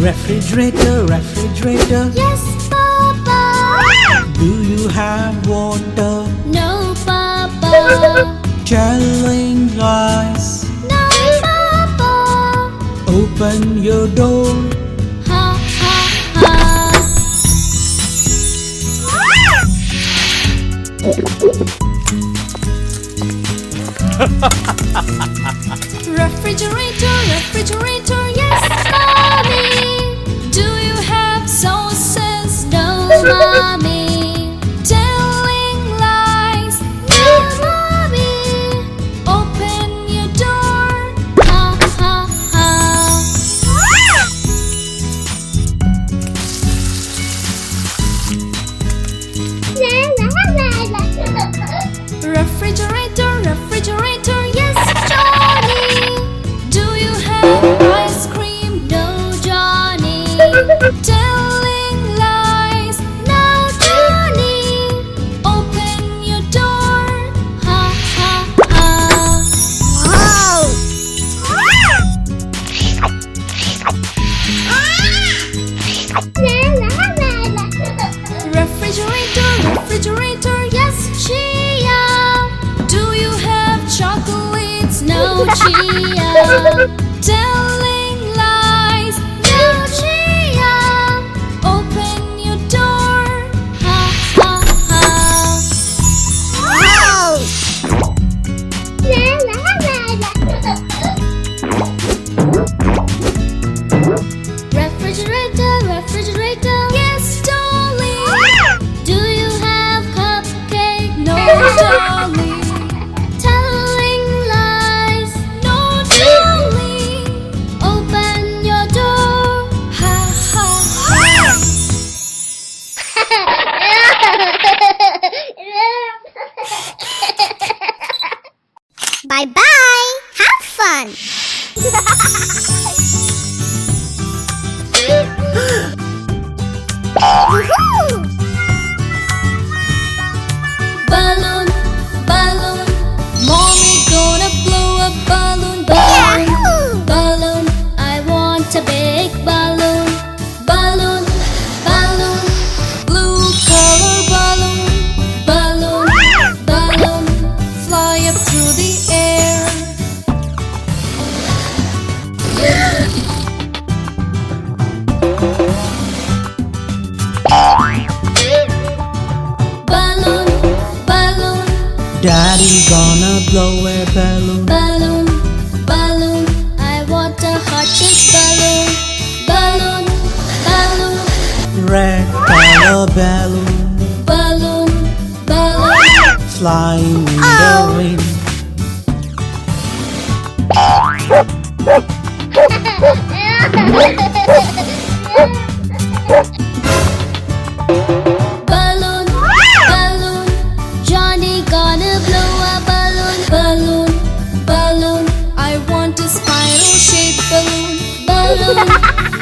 Refrigerator, refrigerator. Yes, Papa. Do you have water? No, Papa. Chilling glass. No, Papa. Open your door. Ha ha ha. refrigerator, refrigerator. 妈咪。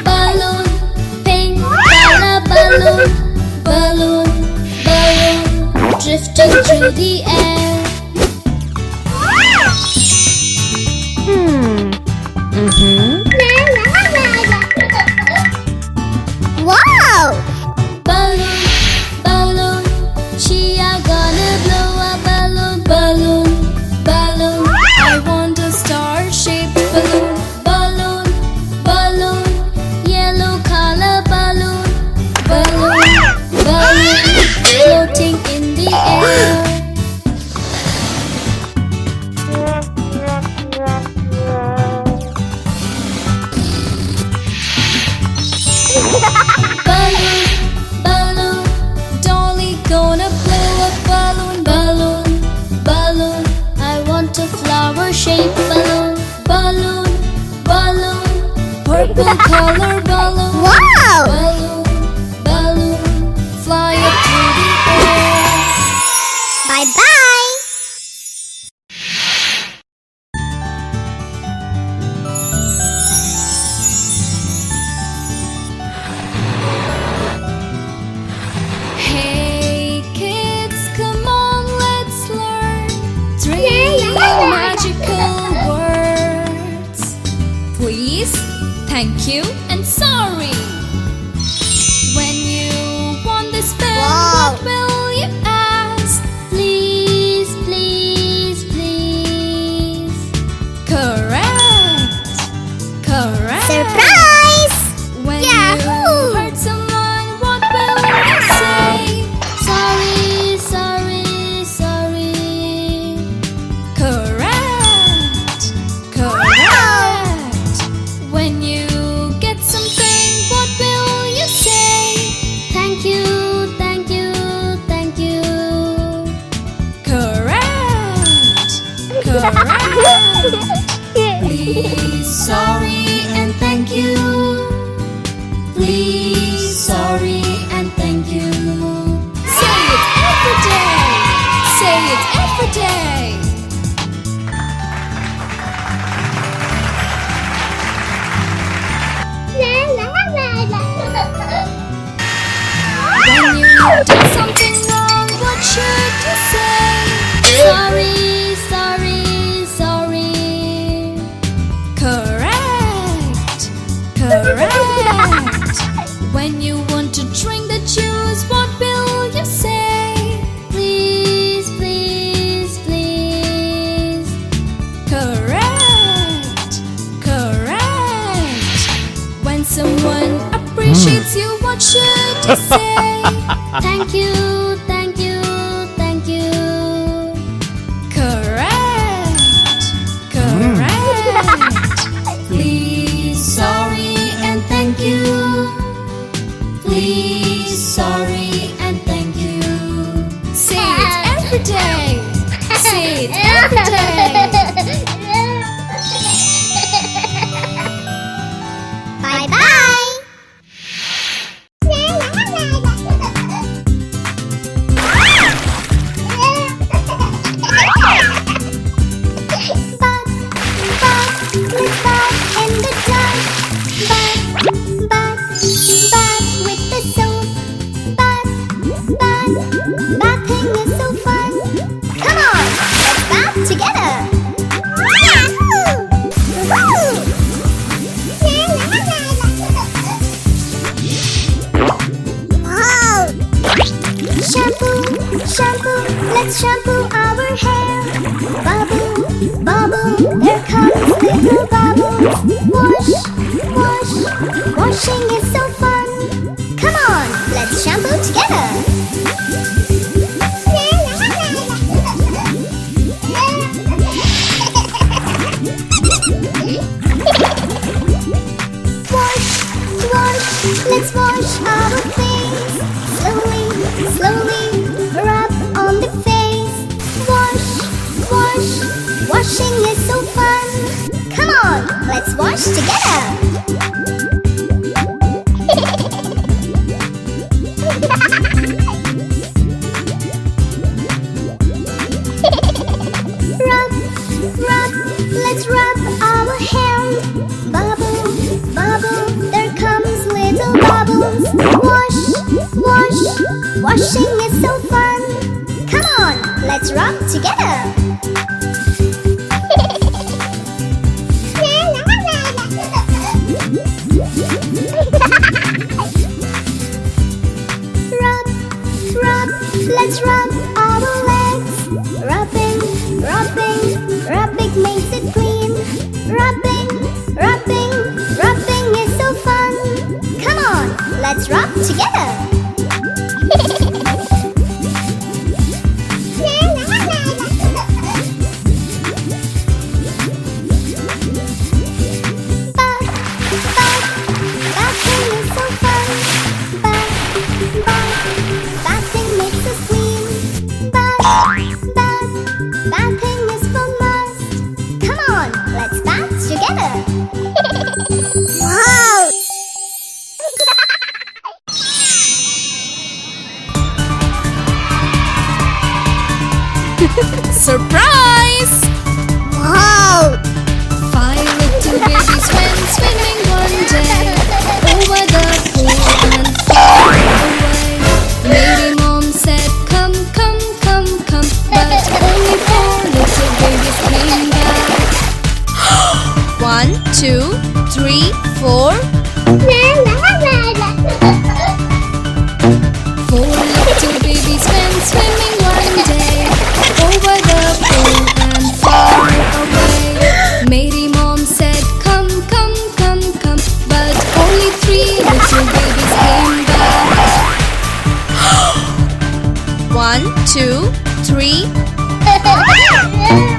balloon, pink balloon, balloon, drifting through the air. balloon, balloon, Dolly gonna blow a balloon, balloon, balloon. I want a flower-shaped balloon, balloon, balloon, purple color balloon. Something wrong, what should you say? Sorry, sorry, sorry. Correct, correct. when you want to drink the juice, what will you say? Please, please, please. Correct, correct. When someone hmm. appreciates you, what should you say? Thank you. rub, rub, let's rub our legs. Rubbing, rubbing, rubbing makes it clean. Rubbing, rubbing, rubbing is so fun. Come on, let's rub together. Surprise! Wow! Five little babies went swimming one day over the pool and far away. Lady Mom said, Come, come, come, come, but only four little babies came back. one, two, three, four. two, three.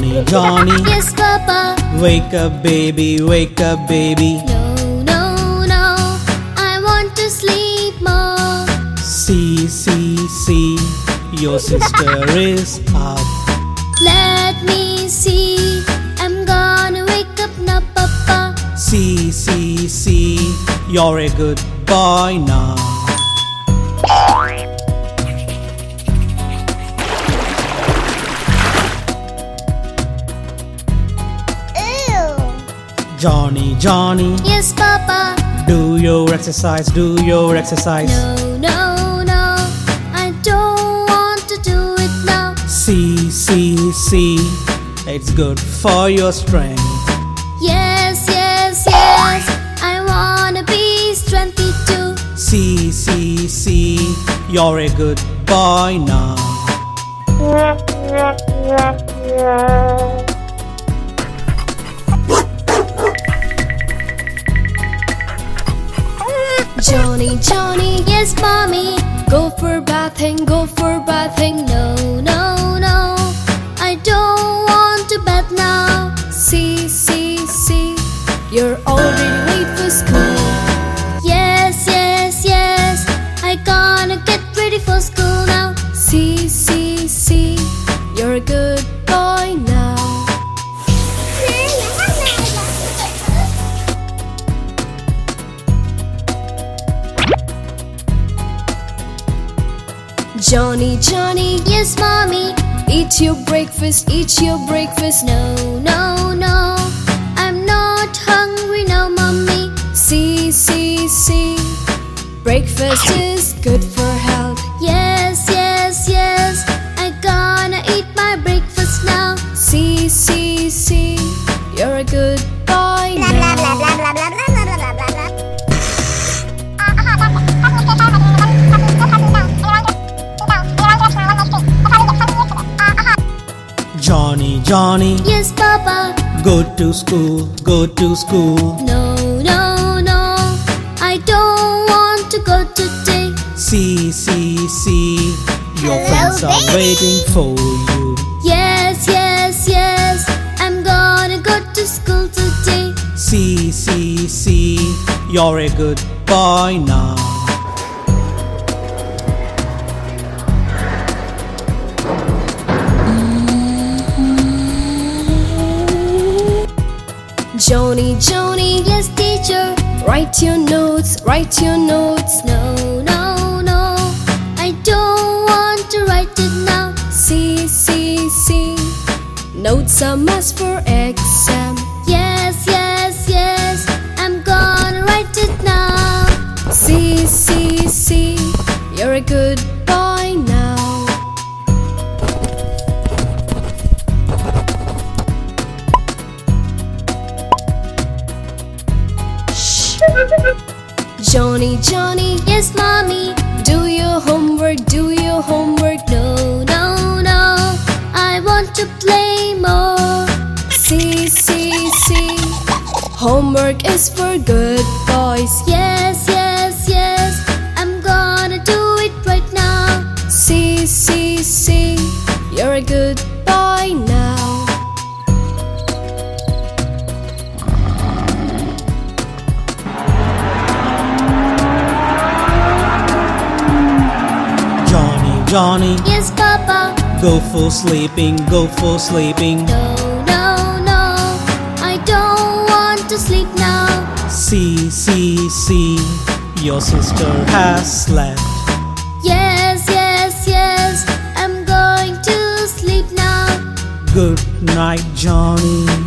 Johnny, Johnny. Yes, Papa. Wake up, baby, wake up, baby. No, no, no. I want to sleep more. See, see, see. Your sister is up. Let me see. I'm gonna wake up now, Papa. See, see, see. You're a good boy now. Johnny, Johnny. Yes, Papa. Do your exercise, do your exercise. No, no, no. I don't want to do it now. See, see, see. It's good for your strength. Yes, yes, yes. I wanna be strengthy too. See, see, see. You're a good boy now. Mommy. Go for bathing, go for bathing. No, no, no. I don't want to bath now. See, see, see. You're already late for school. Yes, yes, yes. I gonna get ready for school now. See, see, see. You're good Johnny, Johnny, yes, mommy. Eat your breakfast, eat your breakfast. No, no, no. I'm not hungry now, mommy. See, see, see. Breakfast is good for health. Johnny, Yes, Papa. go to school, go to school. No, no, no. I don't want to go today. See, see, see, your Hello, friends are baby. waiting for you. Yes, yes, yes. I'm gonna go to school today. See, see, see, you're a good boy now. Johnny, Johnny, yes, teacher. Write your notes, write your notes. No, no, no. I don't want to write it now. See, see, see. Notes are must for exam. Yes, yes, yes. I'm gonna write it now. See, see, see. You're a good Johnny, Johnny, yes, mommy. Do your homework, do your homework. No, no, no. I want to play more. See, see, see. Homework is for good go for sleeping, go for sleeping. No, no, no. I don't want to sleep now. See, see, see, your sister has slept. Yes, yes, yes. I'm going to sleep now. Good night, Johnny.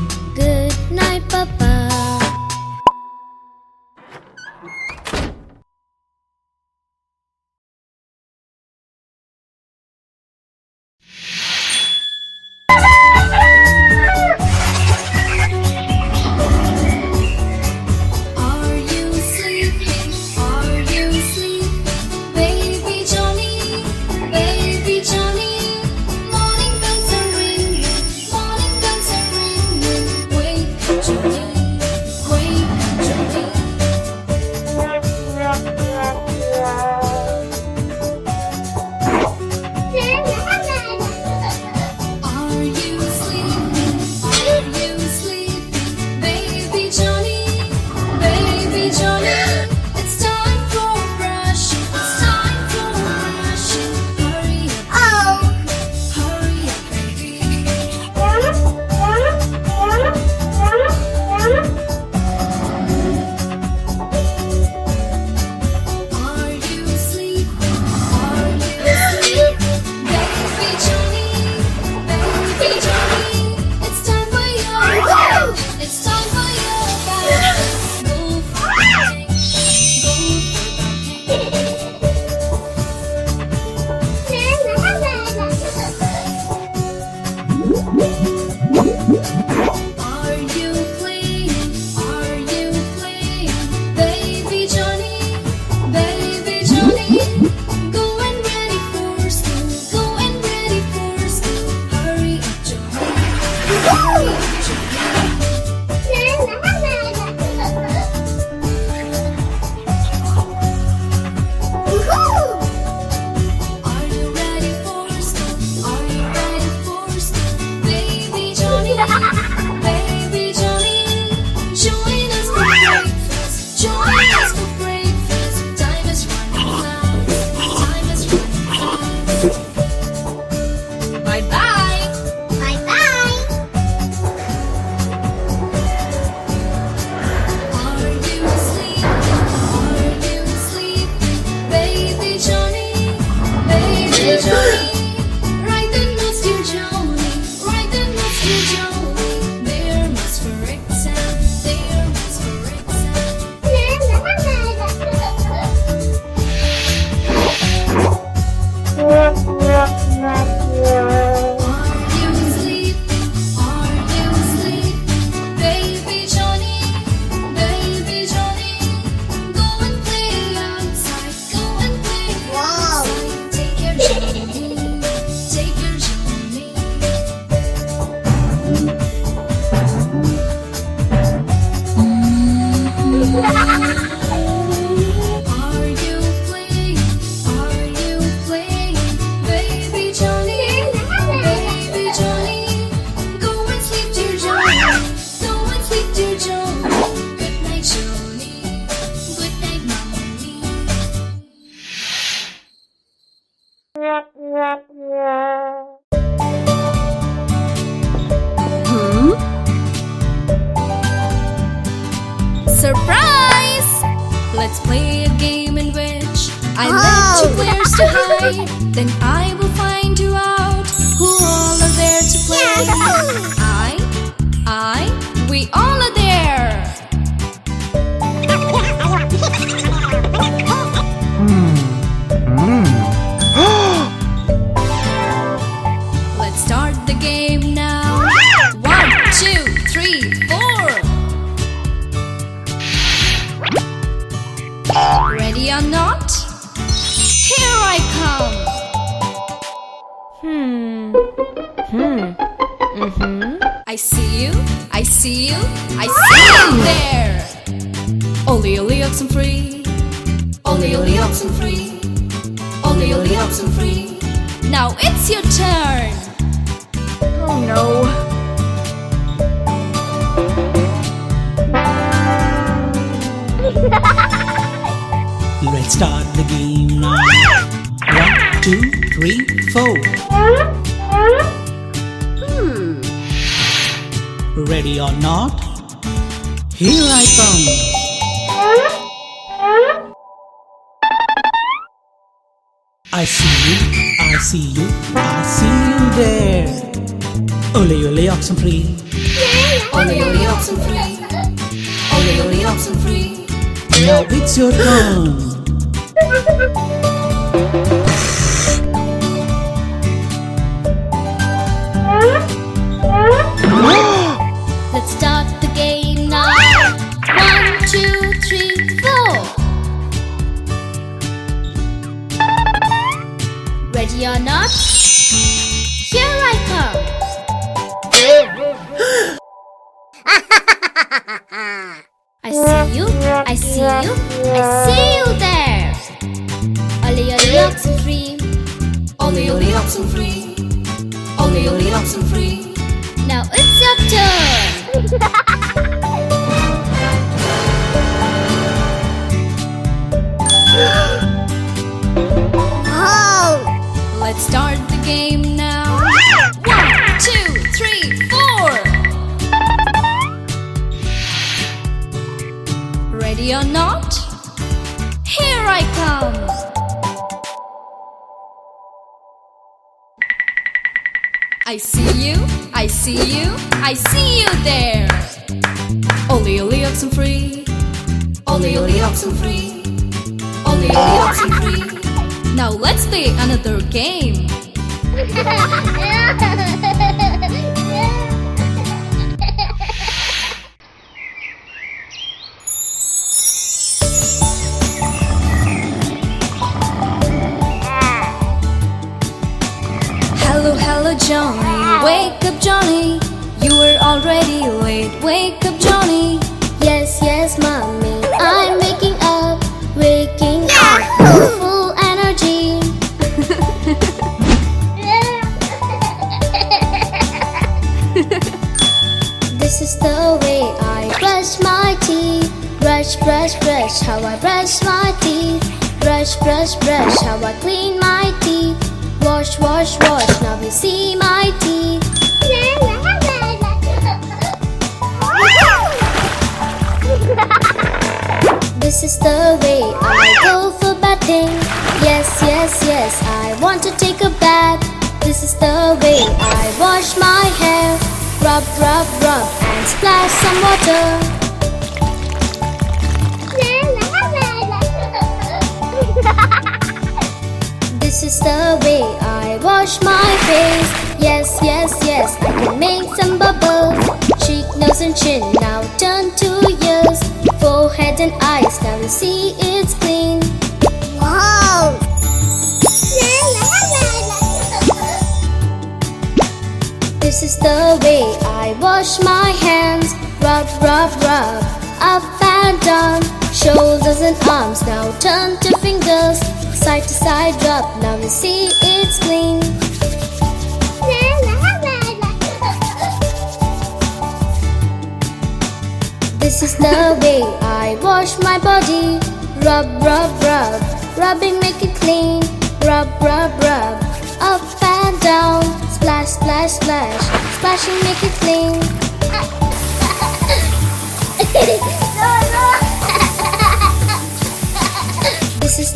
where's to hide, then I will find you out. Who all are there to play? See you, I see you there. Only, only oxen free. Only, only oxen free. Only, only oxen free. Now it's your turn. Oh no. Let's start the game now. One, two, three, four. Ready or not? Here I come. I see you, I see you, I see you there. Ole ole oxen free. Only, only oxen free. Only, only oxen free. Now it's your turn. not? Here I come. I see you, I see you, I see you there. Only, only oxen free. Only, only oxen free. Only, only oxen free. Now it's your turn. game now. One, two, three, four. Ready or not? Here I come. I see you, I see you, I see you there. Only, only oxen free. Only, only oxen free. Only, only oxen free. Now let's play another game. Hello, hello, Johnny. Wake up, Johnny. You were already late. Wake up, Johnny. Yes, yes, mommy. Brush my teeth. Brush, brush, brush, how I brush my teeth. Brush, brush, brush, how I clean my teeth. Wash, wash, wash, now you see my teeth. This is the way I go for batting. Yes, yes, yes, I want to take a bath. This is the way I wash my hair. Rub, rub, rub, and splash some water. This is the way I wash my face. Yes, yes, yes, I can make some bubbles. Cheek, nose, and chin now turn to ears. Forehead and eyes now you see it's clean. Wow! This is the way I wash my hands. Rub, rub, rub, up and down. Shoulders and arms now turn to fingers. Side to side rub, now you see it's clean. This is the way I wash my body. Rub, rub, rub, rubbing make it clean. Rub, rub, rub, up and down. Splash, splash, splash, splashing make it clean.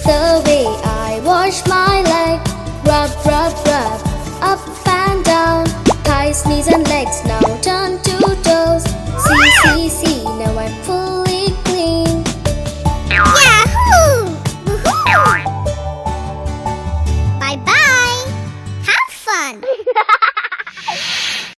the way I wash my leg. Rub, rub, rub, up and down. Thighs, knees, and legs now turn to toes. See, see, see, now I'm full.